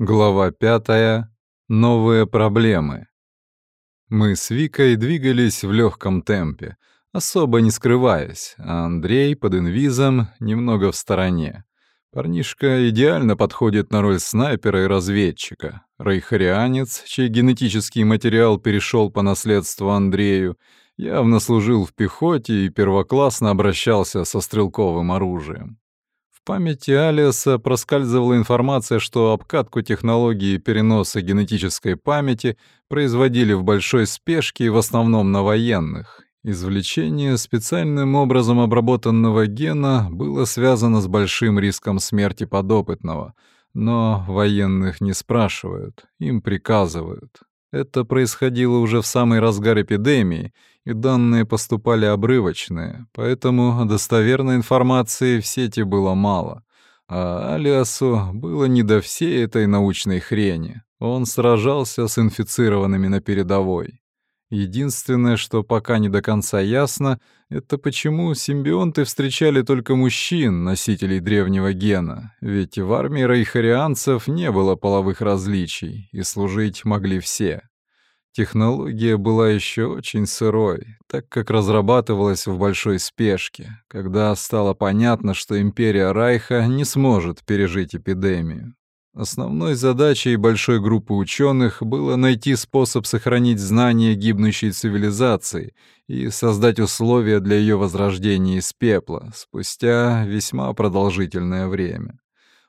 Глава пятая. Новые проблемы. Мы с Викой двигались в легком темпе, особо не скрываясь, а Андрей под инвизом немного в стороне. Парнишка идеально подходит на роль снайпера и разведчика. Рейхарианец, чей генетический материал перешел по наследству Андрею, явно служил в пехоте и первоклассно обращался со стрелковым оружием памяти Алиаса проскальзывала информация, что обкатку технологии переноса генетической памяти производили в большой спешке и в основном на военных. Извлечение специальным образом обработанного гена было связано с большим риском смерти подопытного, но военных не спрашивают, им приказывают. Это происходило уже в самый разгар эпидемии, и данные поступали обрывочные, поэтому достоверной информации в сети было мало. А Алиасу было не до всей этой научной хрени. Он сражался с инфицированными на передовой. Единственное, что пока не до конца ясно, это почему симбионты встречали только мужчин, носителей древнего гена, ведь в армии рейхарианцев не было половых различий, и служить могли все. Технология была еще очень сырой, так как разрабатывалась в большой спешке, когда стало понятно, что империя Райха не сможет пережить эпидемию. Основной задачей большой группы ученых было найти способ сохранить знания гибнущей цивилизации и создать условия для ее возрождения из пепла спустя весьма продолжительное время.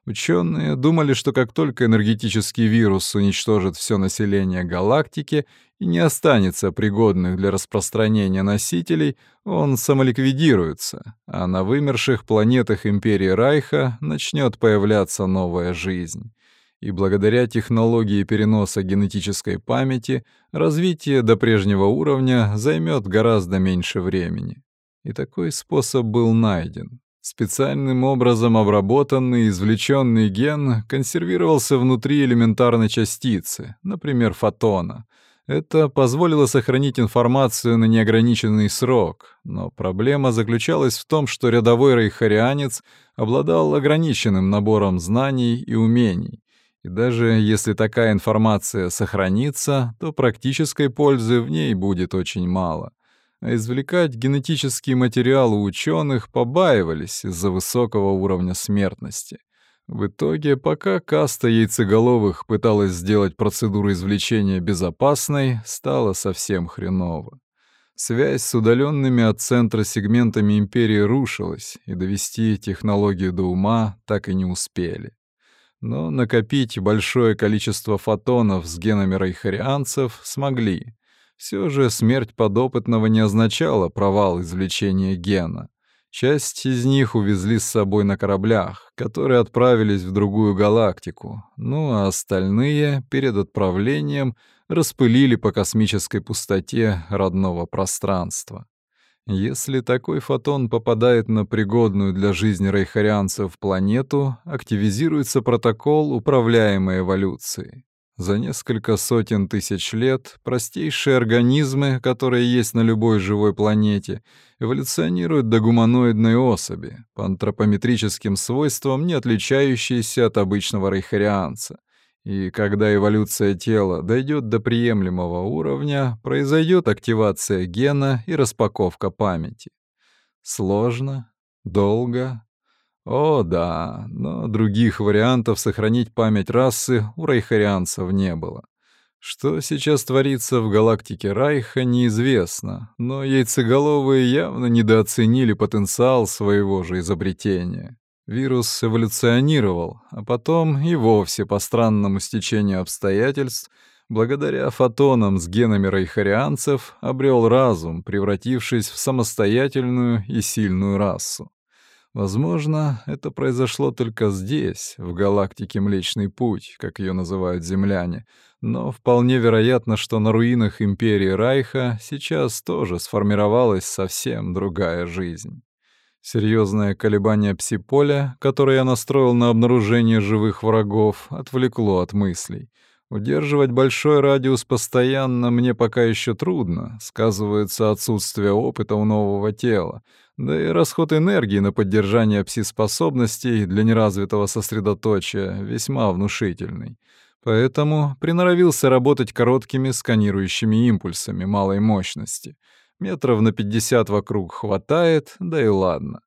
Ученые думали, что как только энергетический вирус уничтожит все население галактики и не останется пригодных для распространения носителей, он самоликвидируется, а на вымерших планетах Империи Райха начнет появляться новая жизнь. И благодаря технологии переноса генетической памяти развитие до прежнего уровня займет гораздо меньше времени. И такой способ был найден. Специальным образом обработанный извлеченный ген консервировался внутри элементарной частицы, например, фотона. Это позволило сохранить информацию на неограниченный срок, но проблема заключалась в том, что рядовой рейхарианец обладал ограниченным набором знаний и умений. И даже если такая информация сохранится, то практической пользы в ней будет очень мало а извлекать материал у ученых побаивались из-за высокого уровня смертности. В итоге, пока каста яйцеголовых пыталась сделать процедуру извлечения безопасной, стало совсем хреново. Связь с удаленными от центра сегментами империи рушилась, и довести технологию до ума так и не успели. Но накопить большое количество фотонов с генами рейхарианцев смогли. Все же смерть подопытного не означала провал извлечения гена. Часть из них увезли с собой на кораблях, которые отправились в другую галактику, ну а остальные перед отправлением распылили по космической пустоте родного пространства. Если такой фотон попадает на пригодную для жизни рейхарианцев планету, активизируется протокол управляемой эволюции. За несколько сотен тысяч лет простейшие организмы, которые есть на любой живой планете, эволюционируют до гуманоидной особи, по антропометрическим свойствам не отличающейся от обычного рейхарианца. И когда эволюция тела дойдет до приемлемого уровня, произойдет активация гена и распаковка памяти. Сложно, долго, о, да, но других вариантов сохранить память расы у райхарианцев не было. Что сейчас творится в галактике Райха, неизвестно, но яйцеголовые явно недооценили потенциал своего же изобретения. Вирус эволюционировал, а потом и вовсе по странному стечению обстоятельств, благодаря фотонам с генами райхарианцев, обрел разум, превратившись в самостоятельную и сильную расу. Возможно, это произошло только здесь, в галактике Млечный Путь, как ее называют земляне, но вполне вероятно, что на руинах Империи Райха сейчас тоже сформировалась совсем другая жизнь. Серьезное колебание псиполя, которое я настроил на обнаружение живых врагов, отвлекло от мыслей. Удерживать большой радиус постоянно мне пока еще трудно, сказывается отсутствие опыта у нового тела, да и расход энергии на поддержание пси-способностей для неразвитого сосредоточия весьма внушительный. Поэтому приноровился работать короткими сканирующими импульсами малой мощности. Метров на 50 вокруг хватает, да и ладно.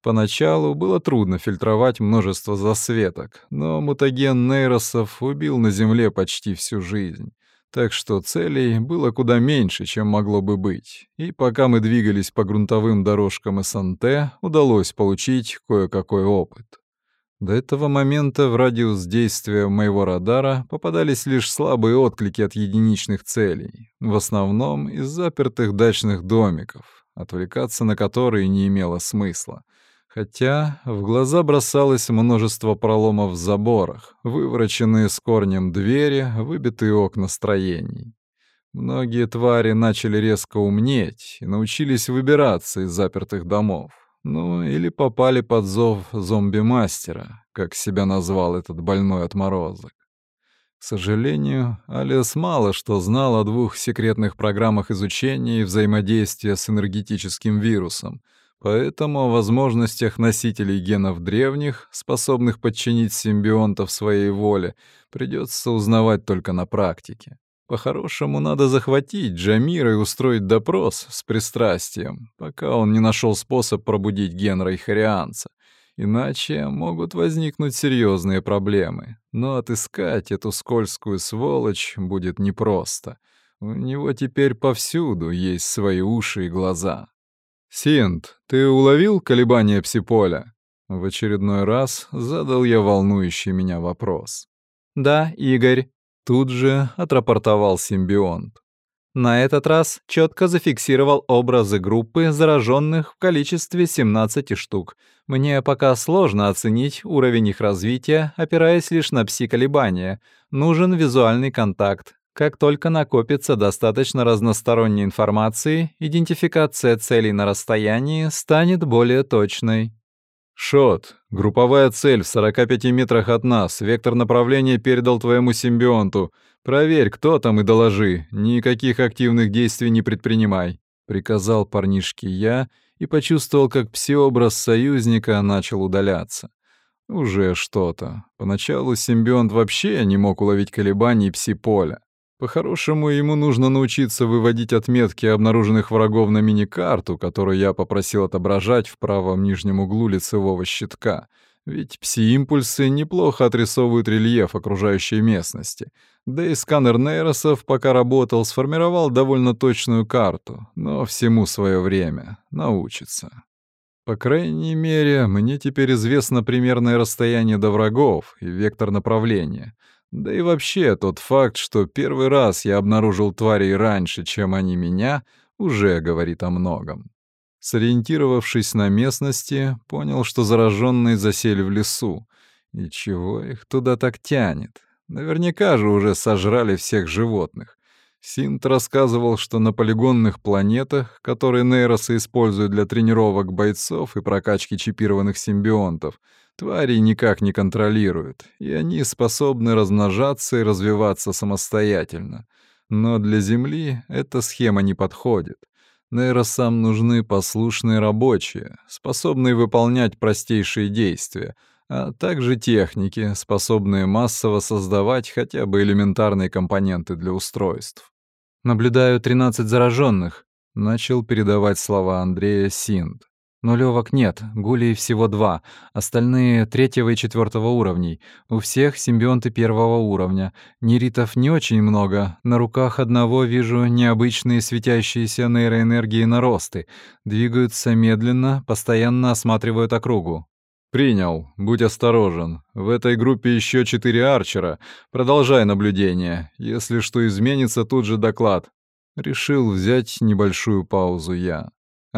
Поначалу было трудно фильтровать множество засветок, но мутаген нейросов убил на Земле почти всю жизнь. Так что целей было куда меньше, чем могло бы быть. И пока мы двигались по грунтовым дорожкам СНТ, удалось получить кое-какой опыт. До этого момента в радиус действия моего радара попадались лишь слабые отклики от единичных целей, в основном из запертых дачных домиков, отвлекаться на которые не имело смысла. Хотя в глаза бросалось множество проломов в заборах, вывороченные с корнем двери, выбитые окна строений. Многие твари начали резко умнеть и научились выбираться из запертых домов. Ну, или попали под зов зомби-мастера, как себя назвал этот больной отморозок. К сожалению, Алиас мало что знал о двух секретных программах изучения и взаимодействия с энергетическим вирусом, поэтому о возможностях носителей генов древних, способных подчинить симбионтов своей воле, придется узнавать только на практике. По-хорошему, надо захватить Джамира и устроить допрос с пристрастием, пока он не нашел способ пробудить Генра и Харианца. Иначе могут возникнуть серьезные проблемы. Но отыскать эту скользкую сволочь будет непросто. У него теперь повсюду есть свои уши и глаза. «Синт, ты уловил колебания псиполя?» В очередной раз задал я волнующий меня вопрос. «Да, Игорь», Тут же отрапортовал симбионт. На этот раз четко зафиксировал образы группы зараженных в количестве 17 штук. Мне пока сложно оценить уровень их развития, опираясь лишь на пси-колебания. Нужен визуальный контакт. Как только накопится достаточно разносторонней информации, идентификация целей на расстоянии станет более точной. «Шот, групповая цель в 45 метрах от нас. Вектор направления передал твоему симбионту. Проверь, кто там, и доложи. Никаких активных действий не предпринимай», — приказал парнишке я и почувствовал, как псиобраз союзника начал удаляться. Уже что-то. Поначалу симбионт вообще не мог уловить колебаний пси-поля. По-хорошему, ему нужно научиться выводить отметки обнаруженных врагов на мини-карту, которую я попросил отображать в правом нижнем углу лицевого щитка. Ведь пси-импульсы неплохо отрисовывают рельеф окружающей местности. Да и сканер нейросов, пока работал, сформировал довольно точную карту, но всему свое время. Научится. По крайней мере, мне теперь известно примерное расстояние до врагов и вектор направления — да и вообще тот факт, что первый раз я обнаружил тварей раньше, чем они меня, уже говорит о многом. Сориентировавшись на местности, понял, что зараженные засели в лесу. И чего их туда так тянет? Наверняка же уже сожрали всех животных. Синт рассказывал, что на полигонных планетах, которые нейросы используют для тренировок бойцов и прокачки чипированных симбионтов, твари никак не контролируют, и они способны размножаться и развиваться самостоятельно. Но для Земли эта схема не подходит. Нейросам нужны послушные рабочие, способные выполнять простейшие действия, а также техники, способные массово создавать хотя бы элементарные компоненты для устройств. «Наблюдаю 13 зараженных», — начал передавать слова Андрея Синд. Нулевок нет, гулей всего два, остальные третьего и четвертого уровней. У всех симбионты первого уровня. Неритов не очень много. На руках одного вижу необычные светящиеся нейроэнергии наросты. Двигаются медленно, постоянно осматривают округу. «Принял. Будь осторожен. В этой группе еще четыре арчера. Продолжай наблюдение. Если что изменится, тут же доклад». Решил взять небольшую паузу я.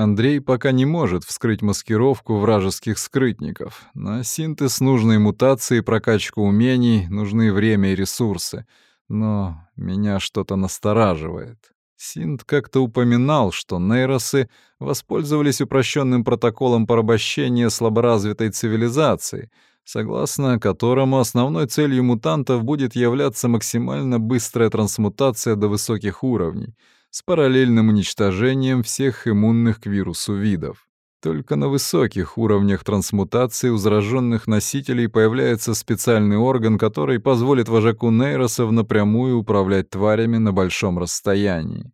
Андрей пока не может вскрыть маскировку вражеских скрытников. На синтез нужной мутации прокачку умений нужны время и ресурсы. Но меня что-то настораживает. Синт как-то упоминал, что нейросы воспользовались упрощенным протоколом порабощения слаборазвитой цивилизации. согласно которому основной целью мутантов будет являться максимально быстрая трансмутация до высоких уровней с параллельным уничтожением всех иммунных к вирусу видов. Только на высоких уровнях трансмутации у зараженных носителей появляется специальный орган, который позволит вожаку нейросов напрямую управлять тварями на большом расстоянии.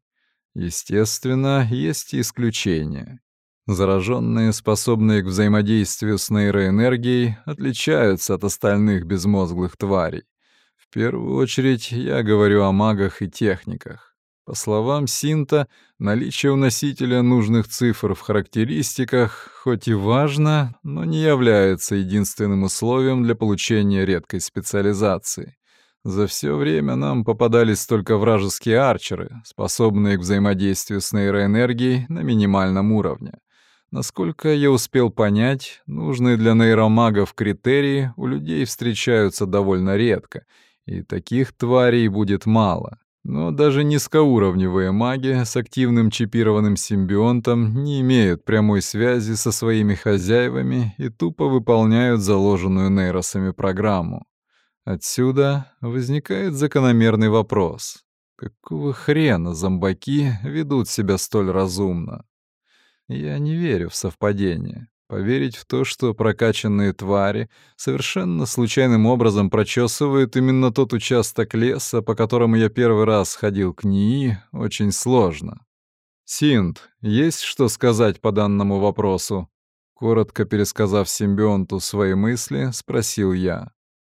Естественно, есть и исключения. Зараженные, способные к взаимодействию с нейроэнергией, отличаются от остальных безмозглых тварей. В первую очередь я говорю о магах и техниках. По словам Синта, наличие у носителя нужных цифр в характеристиках хоть и важно, но не является единственным условием для получения редкой специализации. За все время нам попадались только вражеские арчеры, способные к взаимодействию с нейроэнергией на минимальном уровне. Насколько я успел понять, нужные для нейромагов критерии у людей встречаются довольно редко, и таких тварей будет мало. Но даже низкоуровневые маги с активным чипированным симбионтом не имеют прямой связи со своими хозяевами и тупо выполняют заложенную нейросами программу. Отсюда возникает закономерный вопрос. Какого хрена зомбаки ведут себя столь разумно? Я не верю в совпадение. Поверить в то, что прокачанные твари совершенно случайным образом прочесывают именно тот участок леса, по которому я первый раз ходил к НИИ, очень сложно. «Синт, есть что сказать по данному вопросу?» Коротко пересказав симбионту свои мысли, спросил я.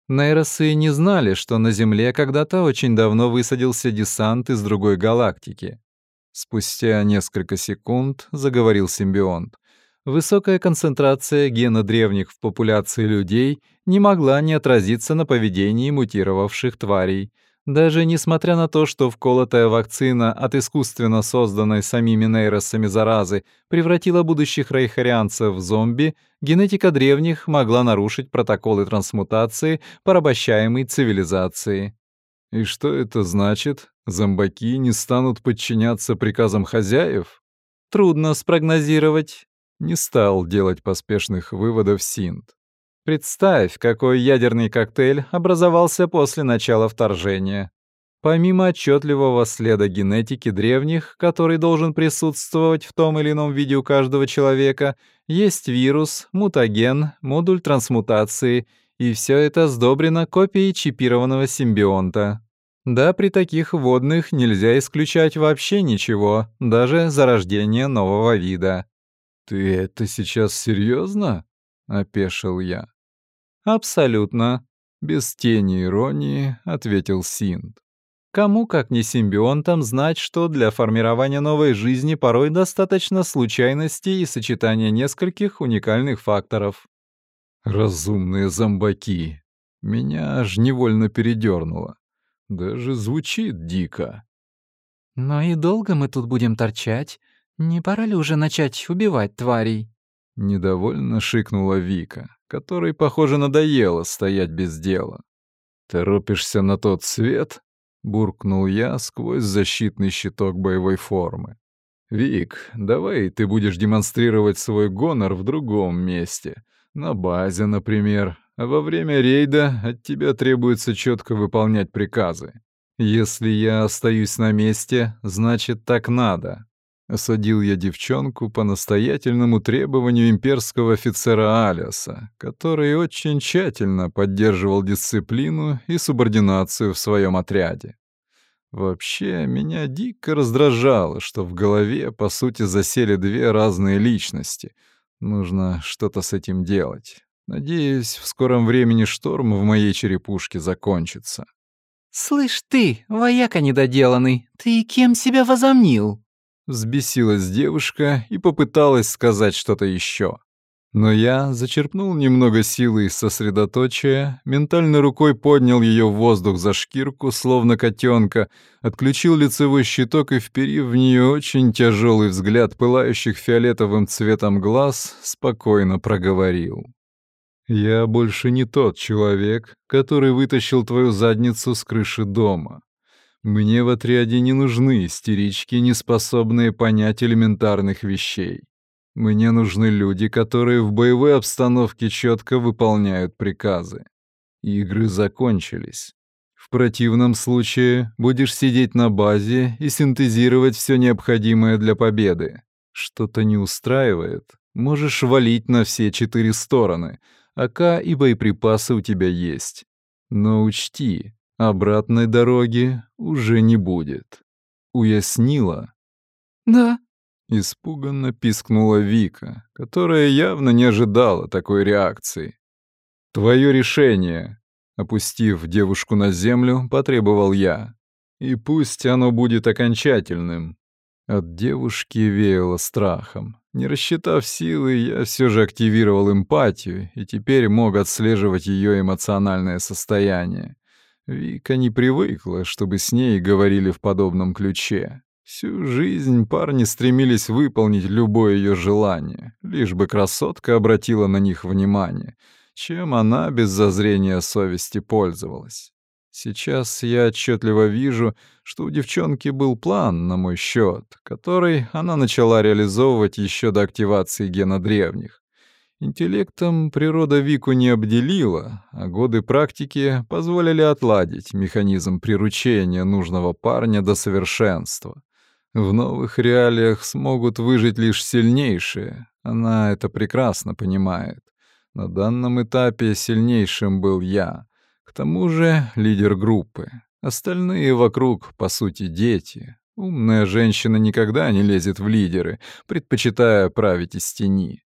Нейросы не знали, что на Земле когда-то очень давно высадился десант из другой галактики. Спустя несколько секунд заговорил симбионт. Высокая концентрация гена древних в популяции людей не могла не отразиться на поведении мутировавших тварей. Даже несмотря на то, что вколотая вакцина от искусственно созданной самими нейросами заразы превратила будущих рейхарианцев в зомби, генетика древних могла нарушить протоколы трансмутации порабощаемой цивилизации. И что это значит? Зомбаки не станут подчиняться приказам хозяев? Трудно спрогнозировать. Не стал делать поспешных выводов Синт. Представь, какой ядерный коктейль образовался после начала вторжения. Помимо отчетливого следа генетики древних, который должен присутствовать в том или ином виде у каждого человека, есть вирус, мутаген, модуль трансмутации, и все это сдобрено копией чипированного симбионта. Да, при таких водных нельзя исключать вообще ничего, даже зарождение нового вида. «Ты это сейчас серьезно? опешил я. «Абсолютно», — без тени иронии ответил Синд. Кому, как не симбионтам, знать, что для формирования новой жизни порой достаточно случайности и сочетания нескольких уникальных факторов. Разумные зомбаки. Меня аж невольно передернуло. Даже звучит дико. «Но и долго мы тут будем торчать? «Не пора ли уже начать убивать тварей?» Недовольно шикнула Вика, которой, похоже, надоело стоять без дела. «Торопишься на тот свет?» — буркнул я сквозь защитный щиток боевой формы. «Вик, давай ты будешь демонстрировать свой гонор в другом месте. На базе, например. А во время рейда от тебя требуется четко выполнять приказы. Если я остаюсь на месте, значит, так надо. Осадил я девчонку по настоятельному требованию имперского офицера Алиаса, который очень тщательно поддерживал дисциплину и субординацию в своем отряде. Вообще, меня дико раздражало, что в голове, по сути, засели две разные личности. Нужно что-то с этим делать. Надеюсь, в скором времени шторм в моей черепушке закончится. «Слышь ты, вояка недоделанный, ты кем себя возомнил?» Взбесилась девушка и попыталась сказать что-то еще. Но я зачерпнул немного силы из сосредоточия, ментальной рукой поднял ее в воздух за шкирку, словно котенка, отключил лицевой щиток и, вперив в нее очень тяжелый взгляд пылающих фиолетовым цветом глаз, спокойно проговорил. «Я больше не тот человек, который вытащил твою задницу с крыши дома. Мне в отряде не нужны истерички, не способные понять элементарных вещей. Мне нужны люди, которые в боевой обстановке четко выполняют приказы. Игры закончились. В противном случае будешь сидеть на базе и синтезировать все необходимое для победы. Что-то не устраивает, можешь валить на все четыре стороны. АК и боеприпасы у тебя есть. Но учти, обратной дороги уже не будет. Уяснила? Да, Испуганно пискнула Вика, которая явно не ожидала такой реакции. «Твое решение!» Опустив девушку на землю, потребовал я. «И пусть оно будет окончательным». От девушки веяло страхом. Не рассчитав силы, я все же активировал эмпатию и теперь мог отслеживать ее эмоциональное состояние. Вика не привыкла, чтобы с ней говорили в подобном ключе. Всю жизнь парни стремились выполнить любое ее желание, лишь бы красотка обратила на них внимание, чем она без зазрения совести пользовалась. Сейчас я отчетливо вижу, что у девчонки был план на мой счет, который она начала реализовывать еще до активации гена древних. Интеллектом природа Вику не обделила, а годы практики позволили отладить механизм приручения нужного парня до совершенства. В новых реалиях смогут выжить лишь сильнейшие. Она это прекрасно понимает. На данном этапе сильнейшим был я. К тому же лидер группы. Остальные вокруг, по сути, дети. Умная женщина никогда не лезет в лидеры, предпочитая править из тени.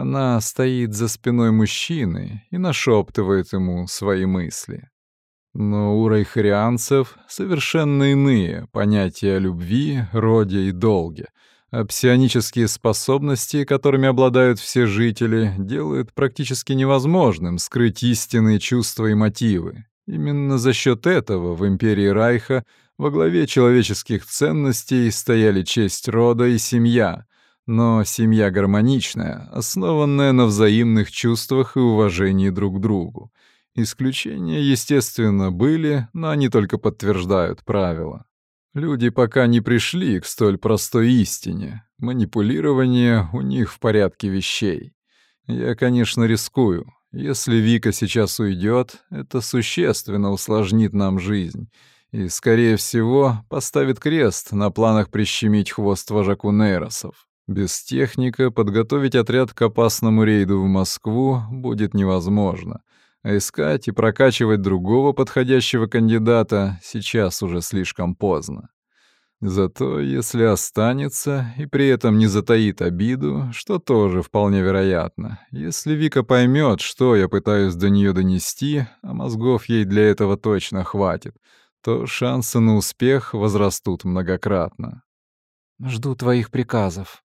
Она стоит за спиной мужчины и нашептывает ему свои мысли. Но у райхарианцев совершенно иные понятия о любви, роде и долге, а псионические способности, которыми обладают все жители, делают практически невозможным скрыть истинные чувства и мотивы. Именно за счет этого в империи Райха во главе человеческих ценностей стояли честь рода и семья, но семья гармоничная, основанная на взаимных чувствах и уважении друг к другу. Исключения, естественно, были, но они только подтверждают правила. Люди пока не пришли к столь простой истине. Манипулирование у них в порядке вещей. Я, конечно, рискую. Если Вика сейчас уйдет, это существенно усложнит нам жизнь. И, скорее всего, поставит крест на планах прищемить хвост вожаку Нейросов. Без техника подготовить отряд к опасному рейду в Москву будет невозможно — а искать и прокачивать другого подходящего кандидата сейчас уже слишком поздно. Зато если останется и при этом не затаит обиду, что тоже вполне вероятно, если Вика поймет, что я пытаюсь до нее донести, а мозгов ей для этого точно хватит, то шансы на успех возрастут многократно. «Жду твоих приказов»,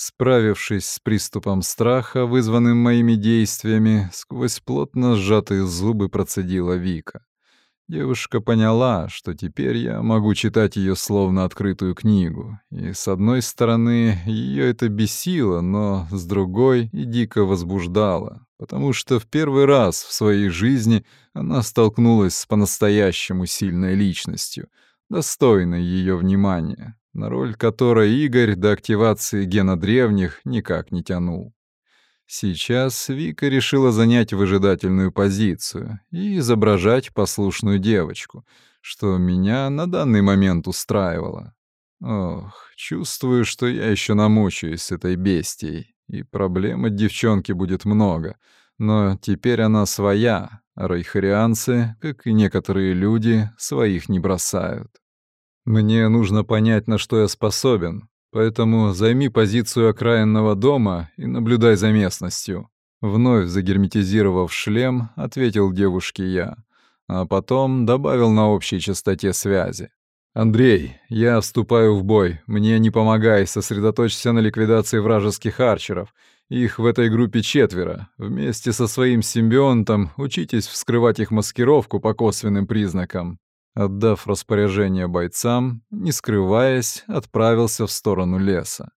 Справившись с приступом страха, вызванным моими действиями, сквозь плотно сжатые зубы процедила Вика. Девушка поняла, что теперь я могу читать ее словно открытую книгу, и с одной стороны ее это бесило, но с другой и дико возбуждало, потому что в первый раз в своей жизни она столкнулась с по-настоящему сильной личностью, достойной ее внимания, на роль которой Игорь до активации гена древних никак не тянул. Сейчас Вика решила занять выжидательную позицию и изображать послушную девочку, что меня на данный момент устраивало. Ох, чувствую, что я еще намучаюсь с этой бестией, и проблем от девчонки будет много, но теперь она своя, райхарианцы, как и некоторые люди, своих не бросают. Мне нужно понять, на что я способен, поэтому займи позицию окраинного дома и наблюдай за местностью. Вновь загерметизировав шлем, ответил девушке я, а потом добавил на общей частоте связи. «Андрей, я вступаю в бой. Мне не помогай, сосредоточься на ликвидации вражеских арчеров. Их в этой группе четверо. Вместе со своим симбионтом учитесь вскрывать их маскировку по косвенным признакам. Отдав распоряжение бойцам, не скрываясь, отправился в сторону леса.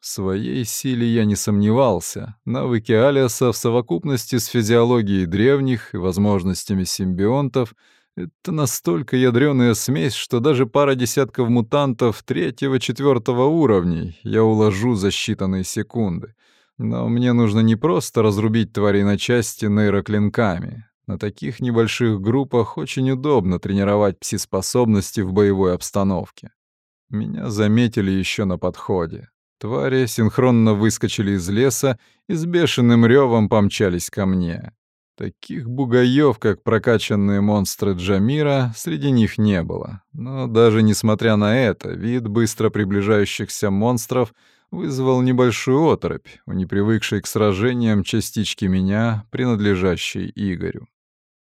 В своей силе я не сомневался. Навыки Алиаса в совокупности с физиологией древних и возможностями симбионтов Это настолько ядреная смесь, что даже пара десятков мутантов третьего-четвертого уровней я уложу за считанные секунды. Но мне нужно не просто разрубить тварей на части нейроклинками. На таких небольших группах очень удобно тренировать пси-способности в боевой обстановке. Меня заметили еще на подходе. Твари синхронно выскочили из леса и с бешеным ревом помчались ко мне. Таких бугаев, как прокачанные монстры Джамира, среди них не было. Но даже несмотря на это, вид быстро приближающихся монстров вызвал небольшую оторопь у непривыкшей к сражениям частички меня, принадлежащей Игорю.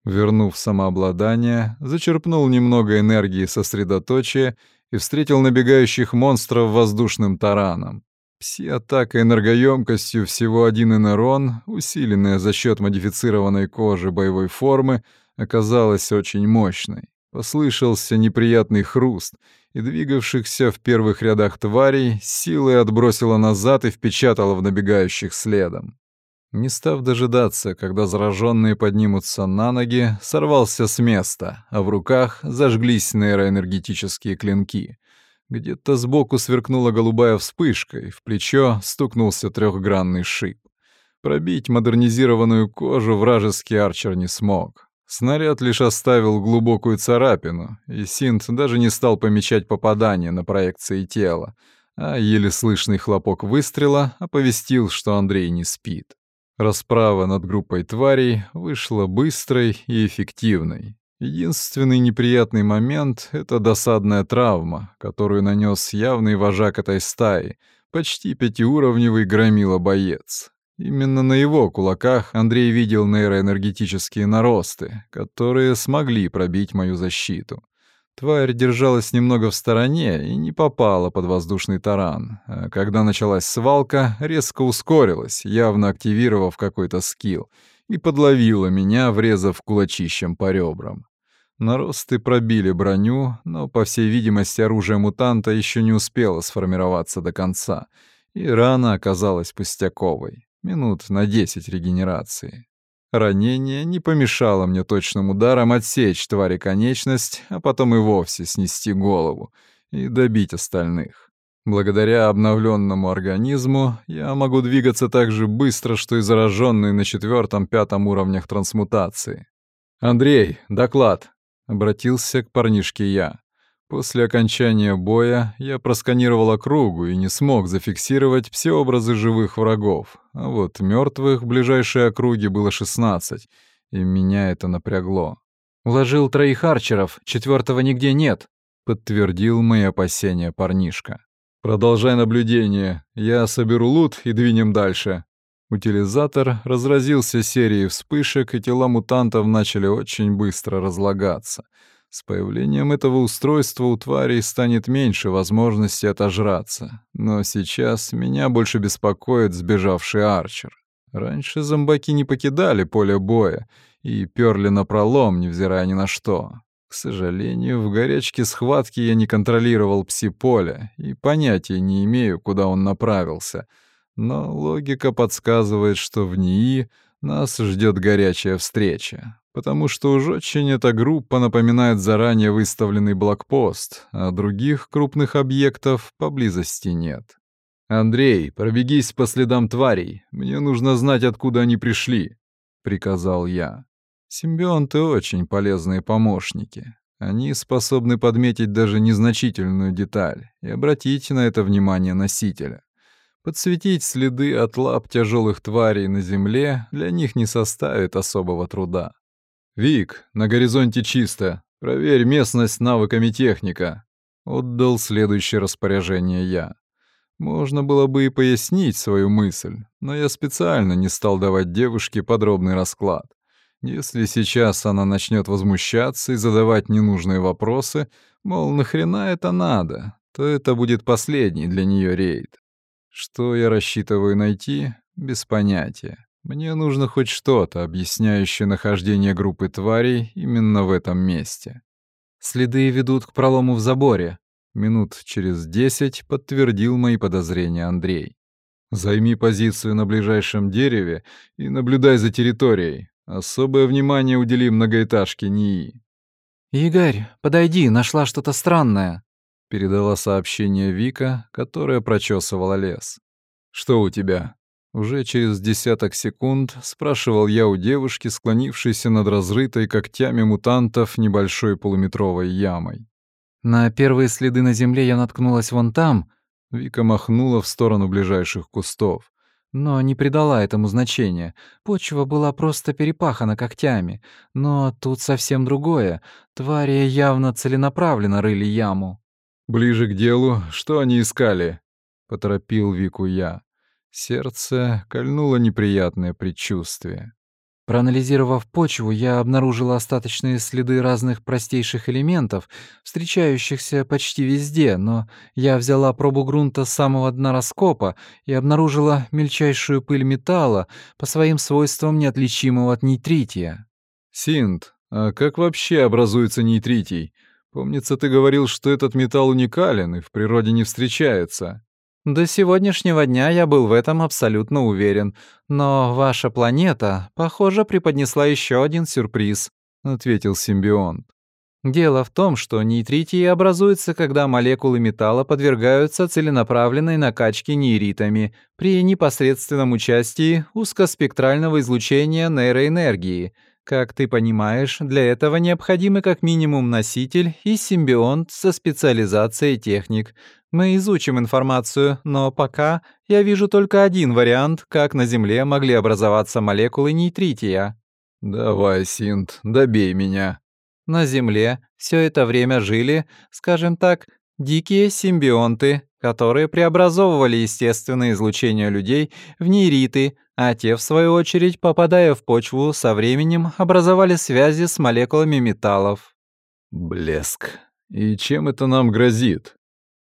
Вернув самообладание, зачерпнул немного энергии сосредоточия и встретил набегающих монстров воздушным тараном. Пси-атака энергоемкостью всего один энерон, усиленная за счет модифицированной кожи боевой формы, оказалась очень мощной. Послышался неприятный хруст, и двигавшихся в первых рядах тварей силой отбросило назад и впечатало в набегающих следом. Не став дожидаться, когда зараженные поднимутся на ноги, сорвался с места, а в руках зажглись нейроэнергетические клинки. Где-то сбоку сверкнула голубая вспышка, и в плечо стукнулся трехгранный шип. Пробить модернизированную кожу вражеский арчер не смог. Снаряд лишь оставил глубокую царапину, и Синт даже не стал помечать попадание на проекции тела, а еле слышный хлопок выстрела оповестил, что Андрей не спит. Расправа над группой тварей вышла быстрой и эффективной. Единственный неприятный момент — это досадная травма, которую нанес явный вожак этой стаи, почти пятиуровневый громила-боец. Именно на его кулаках Андрей видел нейроэнергетические наросты, которые смогли пробить мою защиту. Тварь держалась немного в стороне и не попала под воздушный таран. А когда началась свалка, резко ускорилась, явно активировав какой-то скилл, и подловила меня, врезав кулачищем по ребрам. Наросты пробили броню, но, по всей видимости, оружие мутанта еще не успело сформироваться до конца, и рана оказалась пустяковой. Минут на десять регенерации. Ранение не помешало мне точным ударом отсечь твари конечность, а потом и вовсе снести голову и добить остальных. Благодаря обновленному организму я могу двигаться так же быстро, что и зараженный на четвертом-пятом уровнях трансмутации. «Андрей, доклад!» — обратился к парнишке я. После окончания боя я просканировал округу и не смог зафиксировать все образы живых врагов, а вот мертвых в ближайшей округе было 16, и меня это напрягло. «Уложил троих арчеров, четвертого нигде нет», — подтвердил мои опасения парнишка. «Продолжай наблюдение, я соберу лут и двинем дальше». Утилизатор разразился серией вспышек, и тела мутантов начали очень быстро разлагаться — с появлением этого устройства у тварей станет меньше возможности отожраться. Но сейчас меня больше беспокоит сбежавший арчер. Раньше зомбаки не покидали поле боя и перли напролом, невзирая ни на что. К сожалению, в горячке схватки я не контролировал пси-поле и понятия не имею, куда он направился. Но логика подсказывает, что в НИИ нас ждет горячая встреча потому что уж очень эта группа напоминает заранее выставленный блокпост, а других крупных объектов поблизости нет. «Андрей, пробегись по следам тварей. Мне нужно знать, откуда они пришли», — приказал я. Симбионты очень полезные помощники. Они способны подметить даже незначительную деталь и обратить на это внимание носителя. Подсветить следы от лап тяжелых тварей на земле для них не составит особого труда. «Вик, на горизонте чисто. Проверь местность навыками техника», — отдал следующее распоряжение я. Можно было бы и пояснить свою мысль, но я специально не стал давать девушке подробный расклад. Если сейчас она начнет возмущаться и задавать ненужные вопросы, мол, нахрена это надо, то это будет последний для нее рейд. Что я рассчитываю найти, без понятия. Мне нужно хоть что-то, объясняющее нахождение группы тварей именно в этом месте. Следы ведут к пролому в заборе. Минут через десять подтвердил мои подозрения Андрей. Займи позицию на ближайшем дереве и наблюдай за территорией. Особое внимание удели многоэтажке НИИ. «Игорь, подойди, нашла что-то странное», — передала сообщение Вика, которая прочесывала лес. «Что у тебя?» Уже через десяток секунд спрашивал я у девушки, склонившейся над разрытой когтями мутантов небольшой полуметровой ямой. «На первые следы на земле я наткнулась вон там», — Вика махнула в сторону ближайших кустов. Но не придала этому значения. Почва была просто перепахана когтями. Но тут совсем другое. Твари явно целенаправленно рыли яму. «Ближе к делу, что они искали?» — поторопил Вику я. Сердце кольнуло неприятное предчувствие. Проанализировав почву, я обнаружила остаточные следы разных простейших элементов, встречающихся почти везде, но я взяла пробу грунта с самого дна раскопа и обнаружила мельчайшую пыль металла, по своим свойствам неотличимого от нейтрития. «Синт, а как вообще образуется нейтритий? Помнится, ты говорил, что этот металл уникален и в природе не встречается». До сегодняшнего дня я был в этом абсолютно уверен, но ваша планета, похоже, преподнесла еще один сюрприз, ответил симбионт. Дело в том, что нейтритии образуются, когда молекулы металла подвергаются целенаправленной накачке нейритами при непосредственном участии узкоспектрального излучения нейроэнергии. Как ты понимаешь, для этого необходимы как минимум носитель и симбионт со специализацией техник — мы изучим информацию, но пока я вижу только один вариант, как на Земле могли образоваться молекулы нейтрития. Давай, Синт, добей меня. На Земле все это время жили, скажем так, дикие симбионты, которые преобразовывали естественное излучение людей в нейриты, а те, в свою очередь, попадая в почву, со временем образовали связи с молекулами металлов. Блеск. И чем это нам грозит?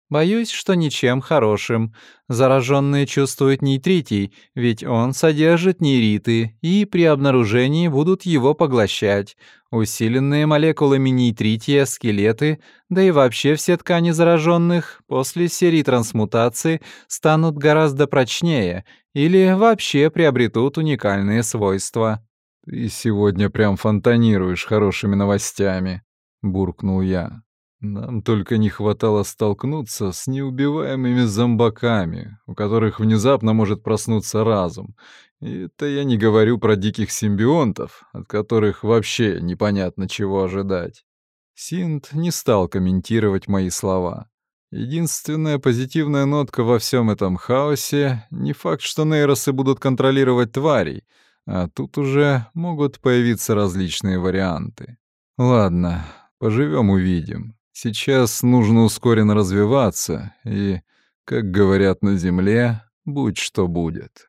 Боюсь, что ничем хорошим. Зараженные чувствуют нейтритий, ведь он содержит нейриты, и при обнаружении будут его поглощать. Усиленные молекулами нейтрития скелеты, да и вообще все ткани зараженных после серии трансмутации станут гораздо прочнее или вообще приобретут уникальные свойства. «Ты сегодня прям фонтанируешь хорошими новостями», — буркнул я. Нам только не хватало столкнуться с неубиваемыми зомбаками, у которых внезапно может проснуться разум. И это я не говорю про диких симбионтов, от которых вообще непонятно чего ожидать. Синт не стал комментировать мои слова. Единственная позитивная нотка во всем этом хаосе — не факт, что нейросы будут контролировать тварей, а тут уже могут появиться различные варианты. Ладно, поживем увидим. Сейчас нужно ускоренно развиваться и, как говорят на Земле, будь что будет.